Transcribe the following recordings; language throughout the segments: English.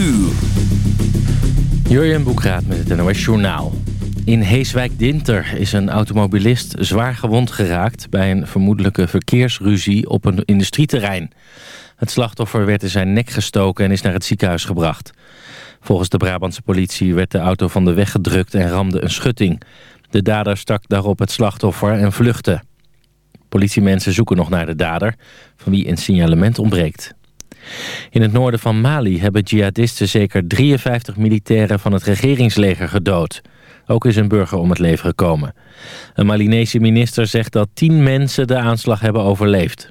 uur. Jurjen Boekraat met het NOS Journaal. In Heeswijk-Dinter is een automobilist zwaar gewond geraakt... bij een vermoedelijke verkeersruzie op een industrieterrein. Het slachtoffer werd in zijn nek gestoken en is naar het ziekenhuis gebracht. Volgens de Brabantse politie werd de auto van de weg gedrukt en ramde een schutting. De dader stak daarop het slachtoffer en vluchtte. Politiemensen zoeken nog naar de dader, van wie een signalement ontbreekt. In het noorden van Mali hebben jihadisten zeker 53 militairen van het regeringsleger gedood. Ook is een burger om het leven gekomen. Een Malinese minister zegt dat 10 mensen de aanslag hebben overleefd.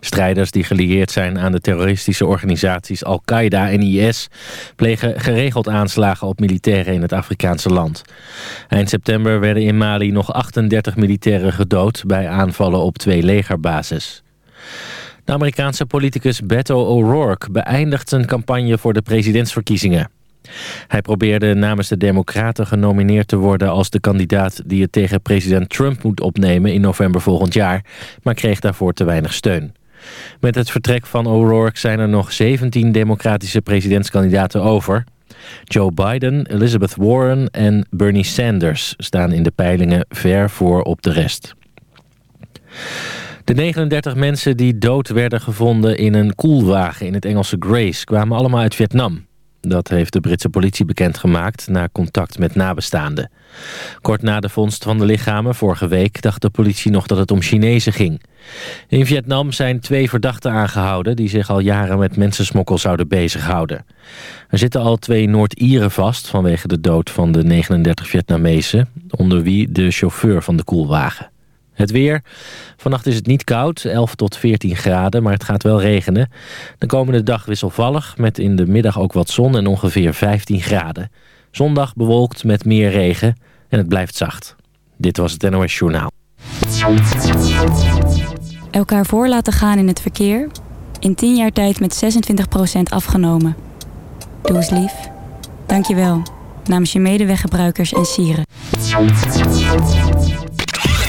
Strijders die gelieerd zijn aan de terroristische organisaties Al-Qaeda en IS... plegen geregeld aanslagen op militairen in het Afrikaanse land. Eind september werden in Mali nog 38 militairen gedood... bij aanvallen op twee legerbases. De Amerikaanse politicus Beto O'Rourke beëindigt zijn campagne voor de presidentsverkiezingen. Hij probeerde namens de Democraten genomineerd te worden als de kandidaat die het tegen president Trump moet opnemen in november volgend jaar, maar kreeg daarvoor te weinig steun. Met het vertrek van O'Rourke zijn er nog 17 democratische presidentskandidaten over. Joe Biden, Elizabeth Warren en Bernie Sanders staan in de peilingen ver voor op de rest. De 39 mensen die dood werden gevonden in een koelwagen in het Engelse Grace kwamen allemaal uit Vietnam. Dat heeft de Britse politie bekendgemaakt na contact met nabestaanden. Kort na de vondst van de lichamen vorige week dacht de politie nog dat het om Chinezen ging. In Vietnam zijn twee verdachten aangehouden die zich al jaren met mensensmokkel zouden bezighouden. Er zitten al twee Noord-Ieren vast vanwege de dood van de 39 Vietnamezen, onder wie de chauffeur van de koelwagen. Het weer. Vannacht is het niet koud, 11 tot 14 graden, maar het gaat wel regenen. De komende dag wisselvallig, met in de middag ook wat zon en ongeveer 15 graden. Zondag bewolkt met meer regen en het blijft zacht. Dit was het NOS Journaal. Elkaar voor laten gaan in het verkeer. In 10 jaar tijd met 26% afgenomen. Doe eens lief. Dank je wel. Namens je medeweggebruikers en sieren.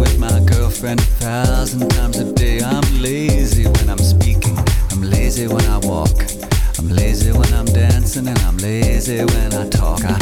with my girlfriend a thousand times a day. I'm lazy when I'm speaking, I'm lazy when I walk, I'm lazy when I'm dancing, and I'm lazy when I talk. I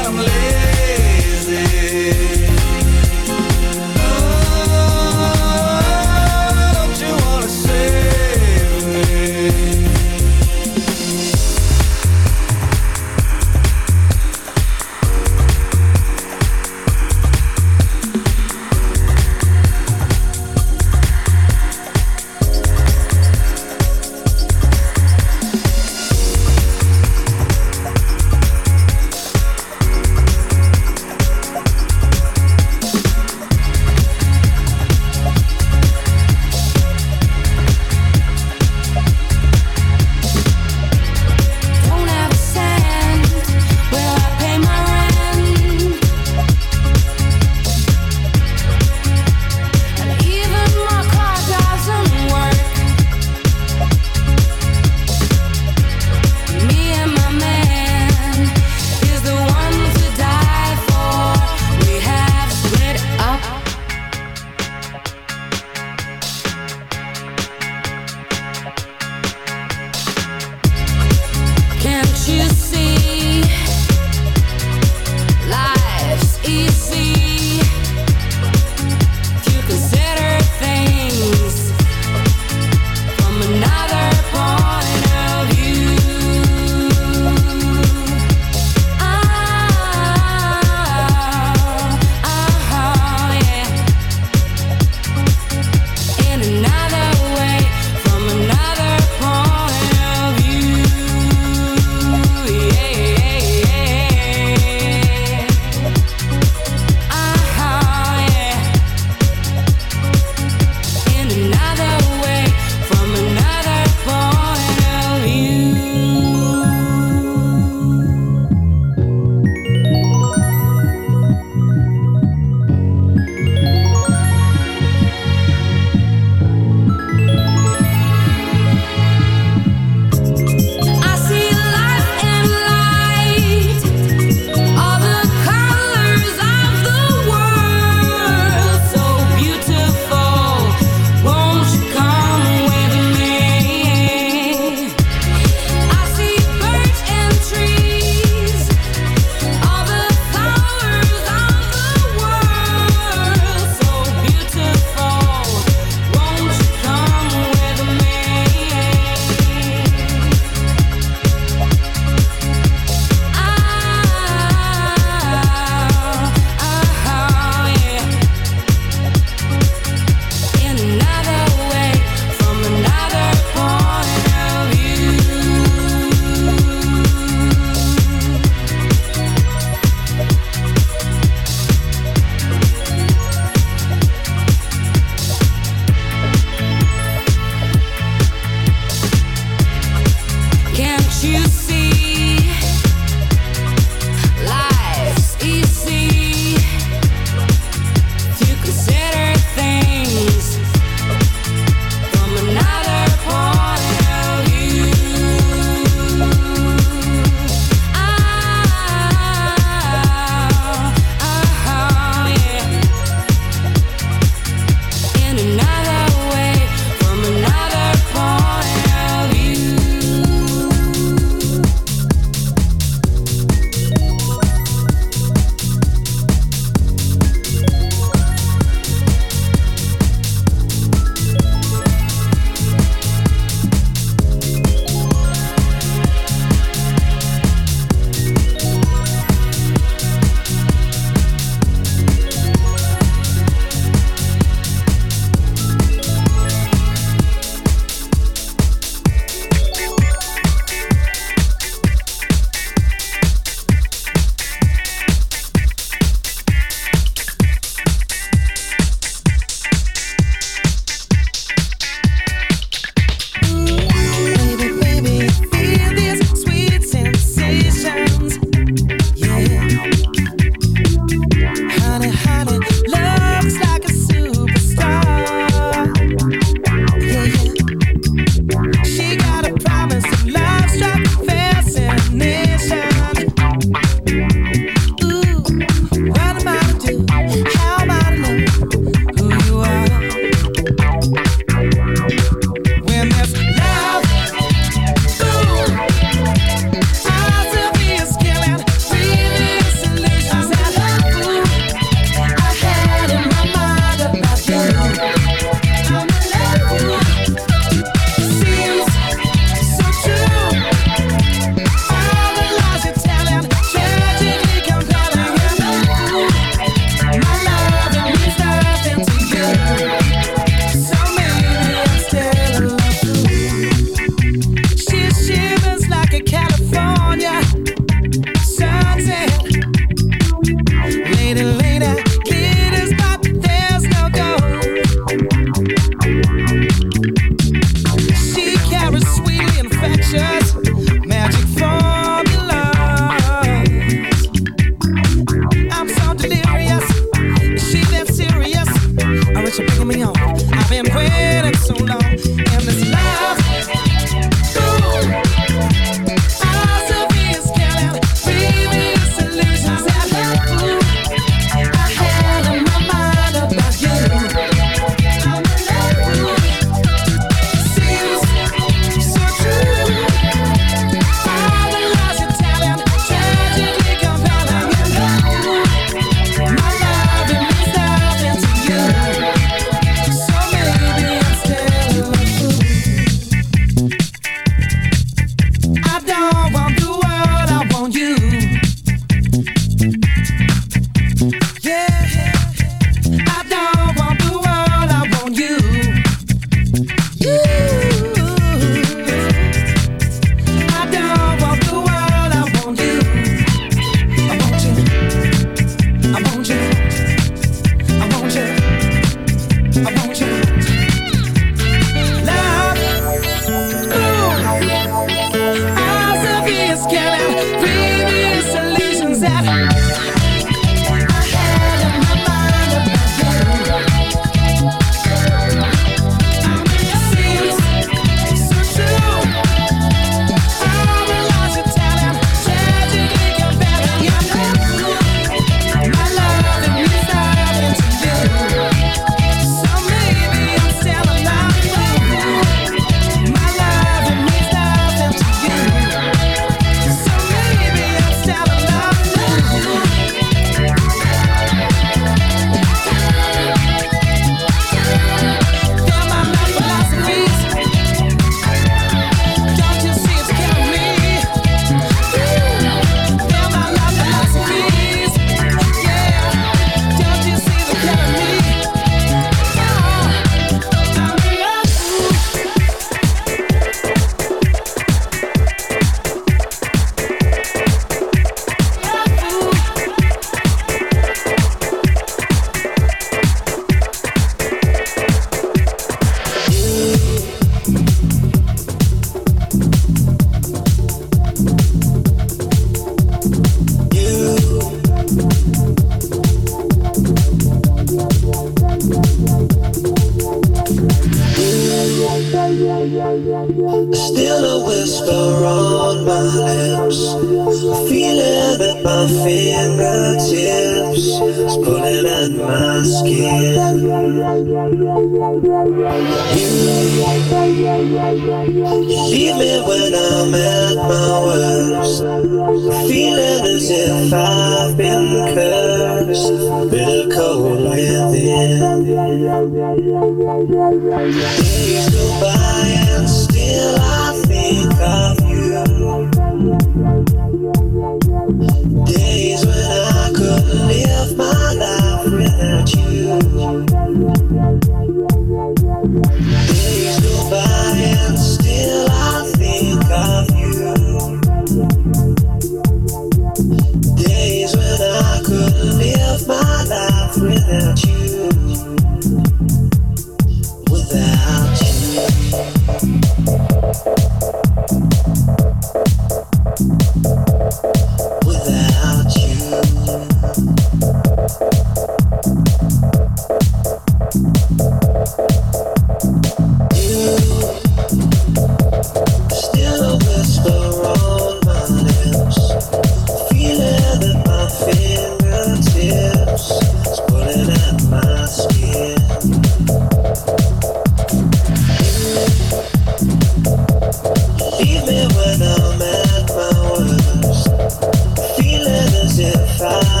Feeling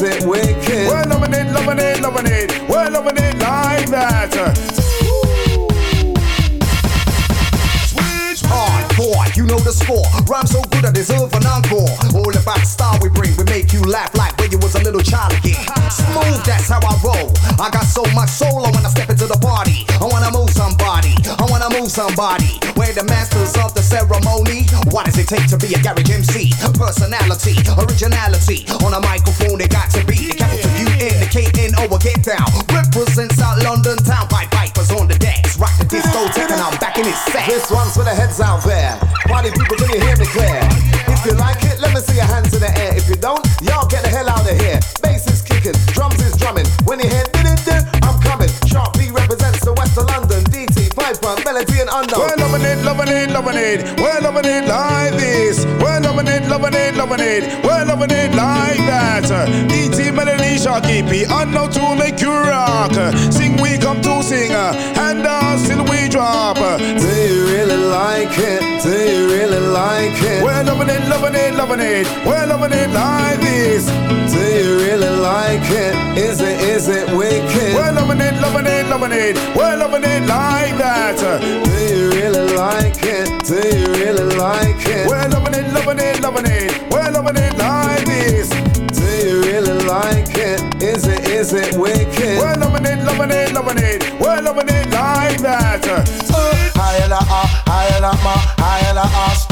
Is it wicked? We're loving it, loving it, loving it. We're loving it like that. Switch hardcore, you know the score. Rhyme so good I deserve an encore. All about the style we bring, we make you laugh like when you was a little child again. Smooth, that's how I roll. I got so much soul when I step into somebody. We're the masters of the ceremony. What does it take to be a garage MC? Personality, originality. On a microphone, it got to be the capital U indicating, oh, get down. Represents out London town. Pied Pipers on the decks. Rock the discotheque and I'm back in his set. This one's for the heads out there. Party people, can you hear me clear? It. We're loving it like this. We're loving it, loving it, loving it. We're loving it like that. DT Melody Sharky P. Unknown to make you rock. Sing, we come to sing. And dance till we drop. Do you really like it? Do you really like it? We're loving it, loving it, loving it. We're loving it like this. Do you really like it? Is it, is it wicked? We're loving it, loving it, loving it. We're loving it like that. Do you really like it? Do you really like it? We're loving it, loving it, loving it. We're loving it like this. Do you really like it? Is it, is it wicked? We're loving it, loving it, loving it. We're loving it like that. Higher la ah, higher la ma, higher la ah,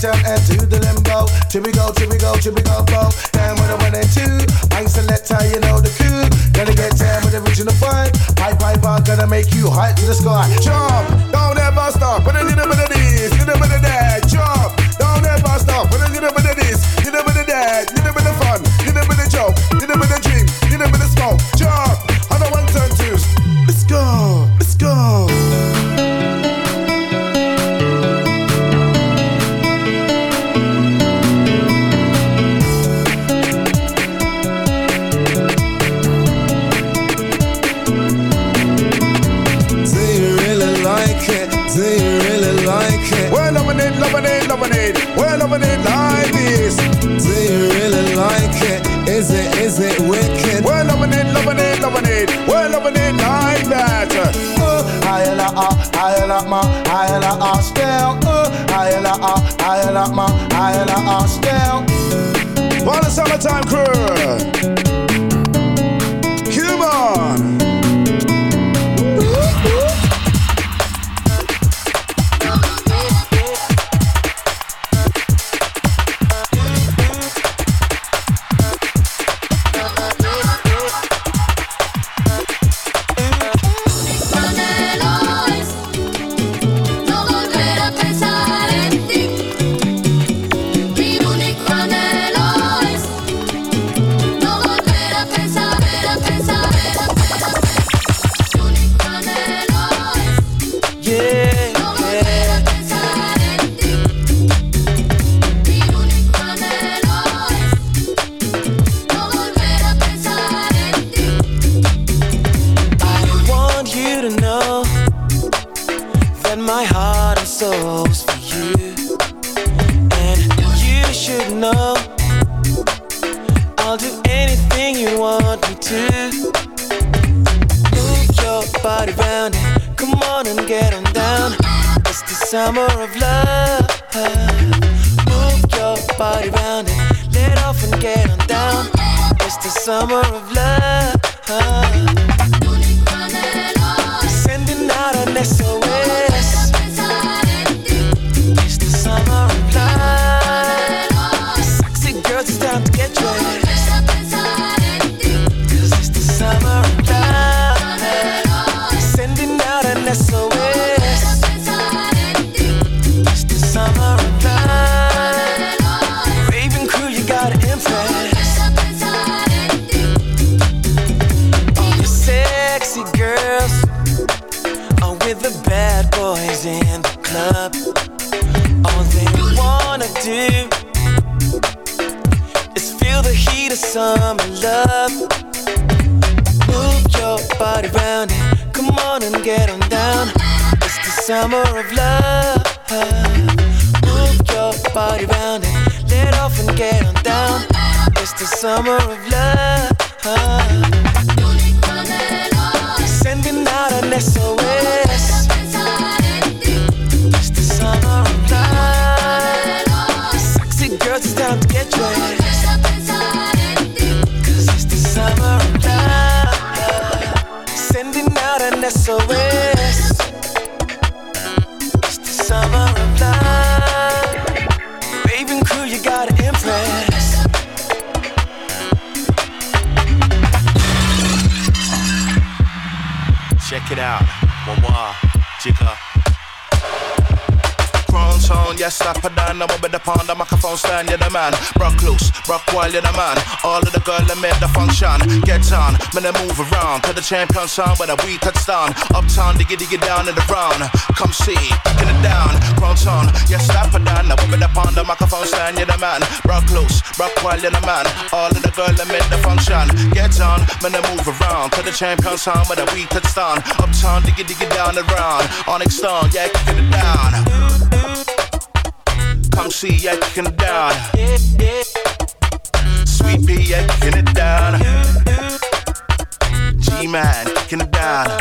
On and to the limbo. Here we go, here we go, here we go, go. Down with a one and two. I selector, you know the coup. Gotta get down with the original vibe. Pipe, pipe, I'm gonna make you high to the sky. jump, don't ever stop. With a little bit of this, down. I'm with the pound, the microphone stand, you're the man. Rock loose, rock while you're the man. All of the girl that made the function. Get on, man, I move around to the champion sound with a we touchdown. Uptown, diggy diggy down in the round. Come see, breaking it down. Crown sound, yes, slap her down. I'm with the pound, the microphone stand, you're the man. Rock loose, rock while you're the man. All of the girl that made the function. Get on, man, I move around to the champion sound with a we touchdown. Uptown, diggy diggy down the round. Onyx Stone, yeah, kicking it down. Come see, kicking it down. Sweet pea, kicking it down. G-Man, kicking it down.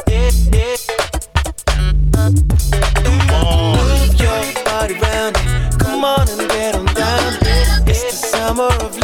Come on. Move your body round. Come on and get on down. It's the summer of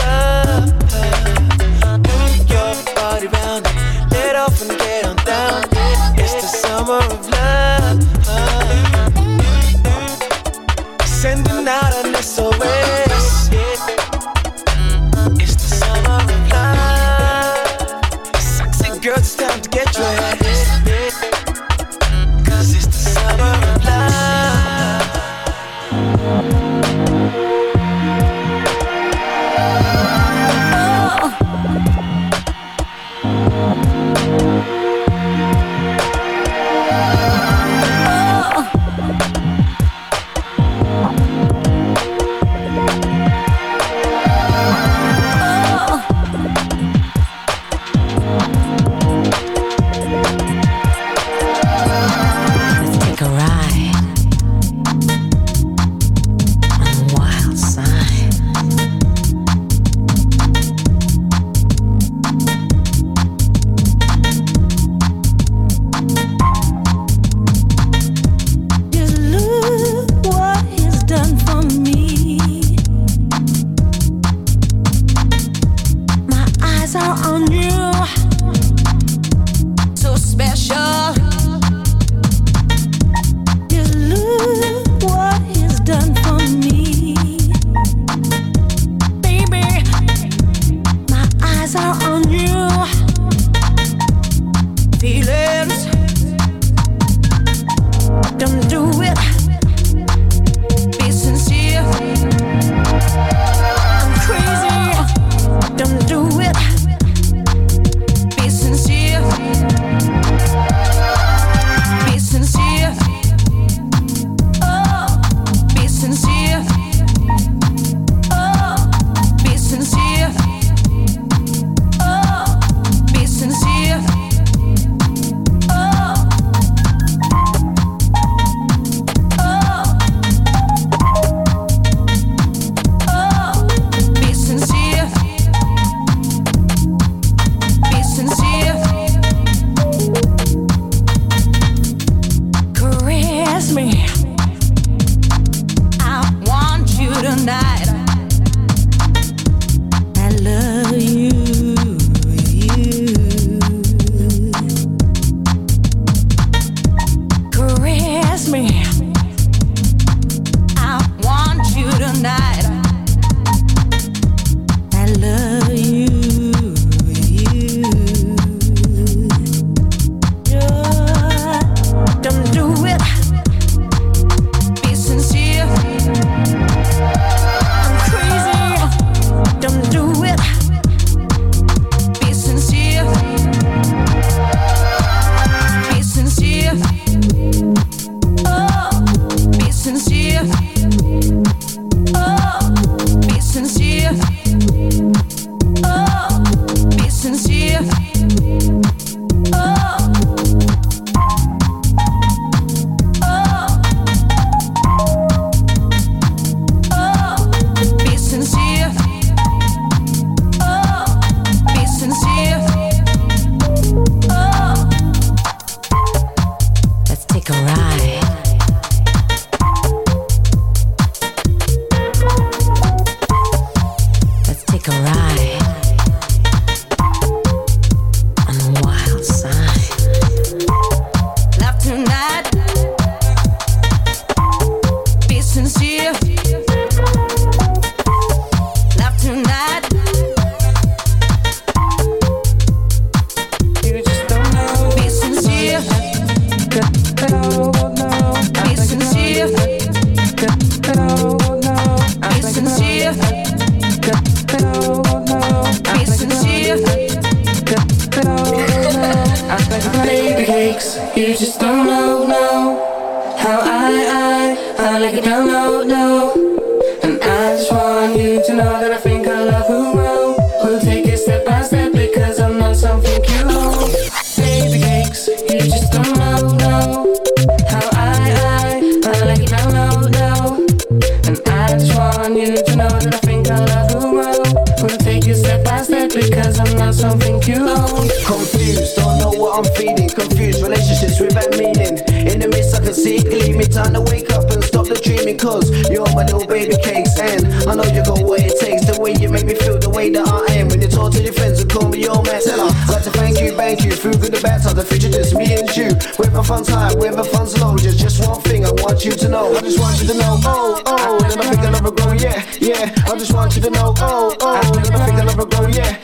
Cause you're my little baby cakes And I know you got what it takes. The way you make me feel the way that I am. When you talk to your friends and call me your man. And I'd like to thank you, thank you. Through good and bad times, the future just me and you. With a fun time, with a fun slow. Just, just one thing I want you to know. I just want you to know, oh, oh Then I think I'll ever grow, yeah, yeah. I just want you to know, oh, oh Then I think I'll ever grow, yeah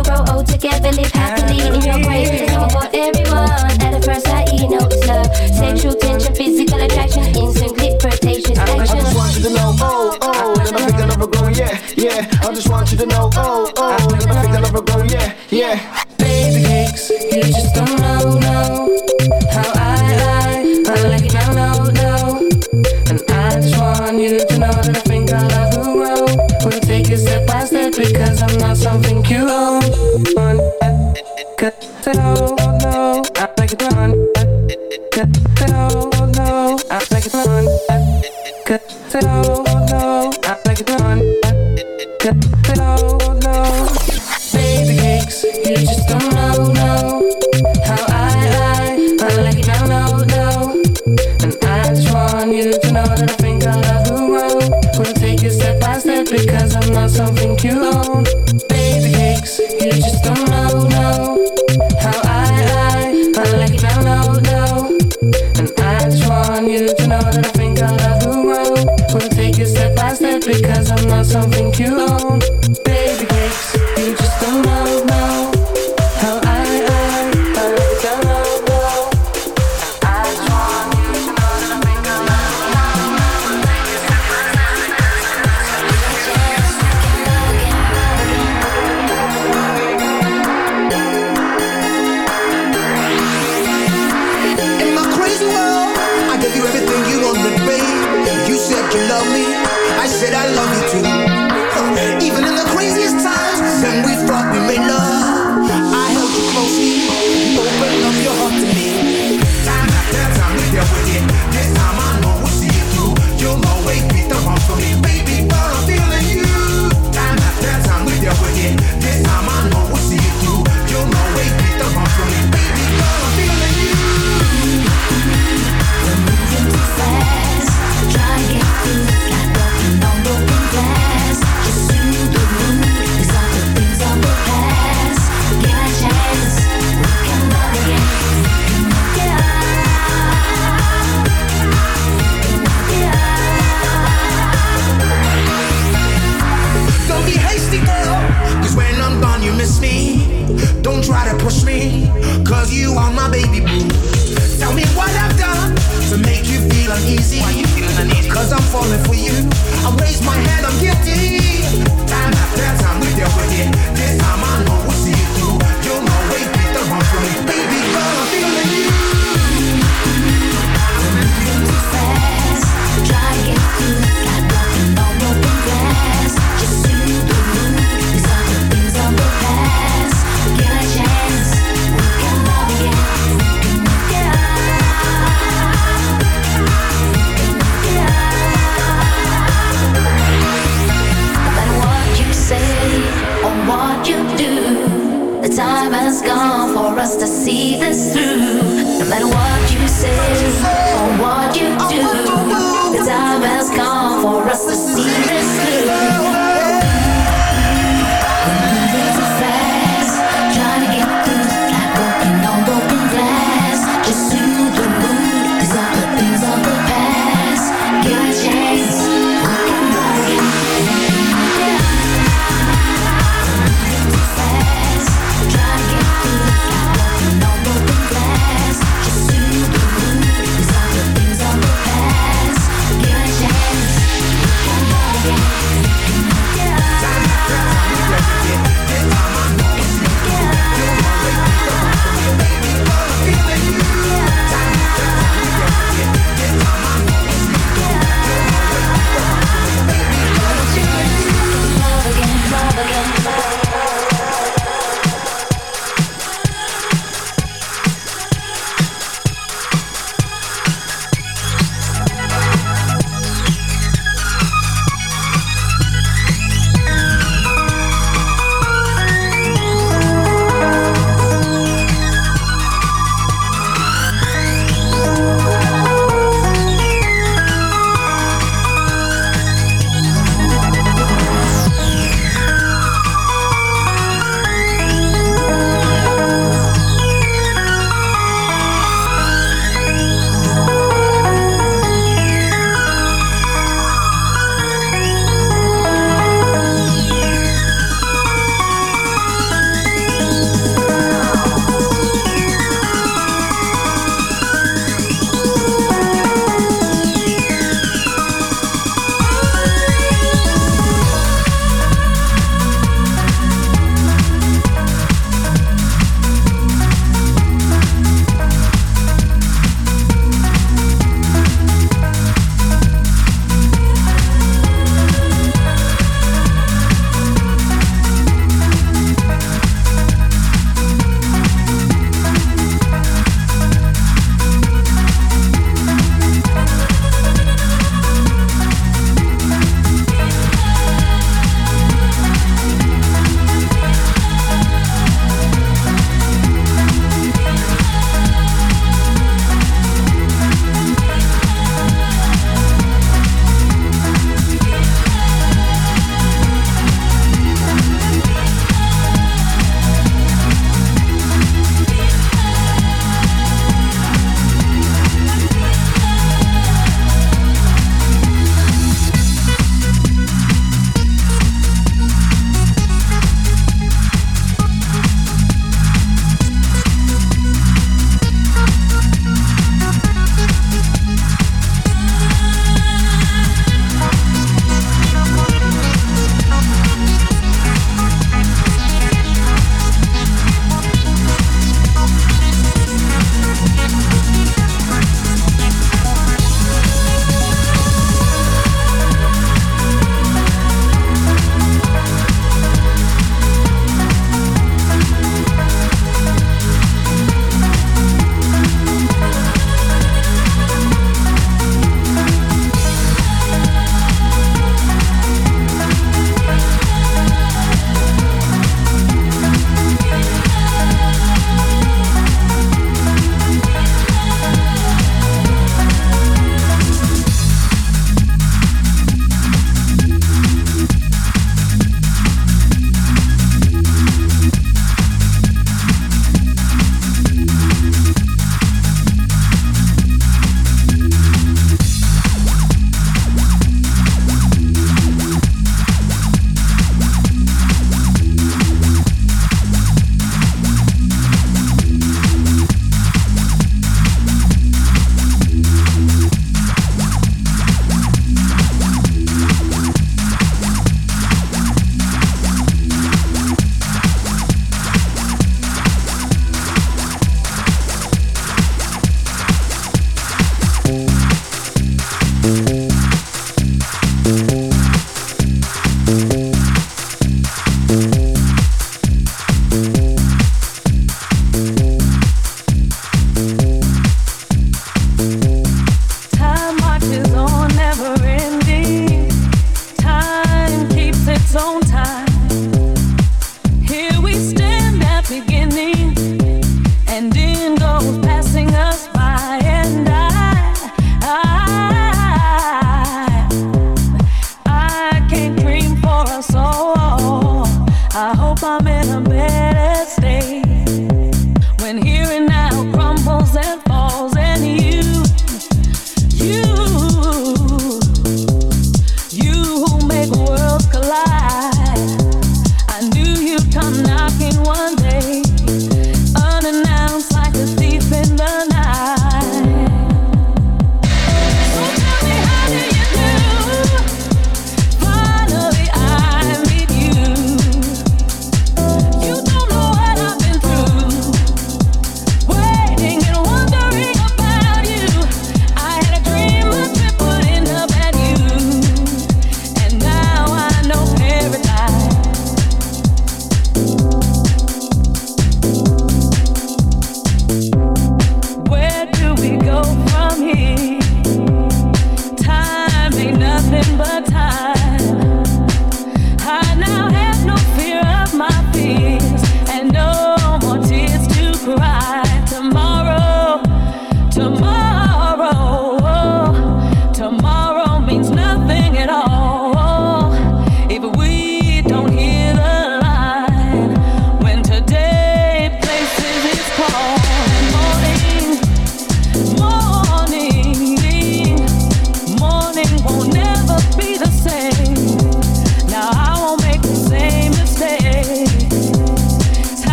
We'll grow old together, live happily in your grave. It's not for everyone. At the first sight, you know it's love. Sexual tension, physical attraction, instant glitteration. I, I, I just want you to know, oh, oh, that I'm picking up a girl, yeah, yeah. I just want you to know, oh. Never gone. promise me, don't try to push me, cause you are my baby boo. Tell me what I've done to make you feel uneasy, Why you feeling uneasy? cause I'm falling for you. I raise my hand, I'm guilty. Time after time we deal with it, this time I know. What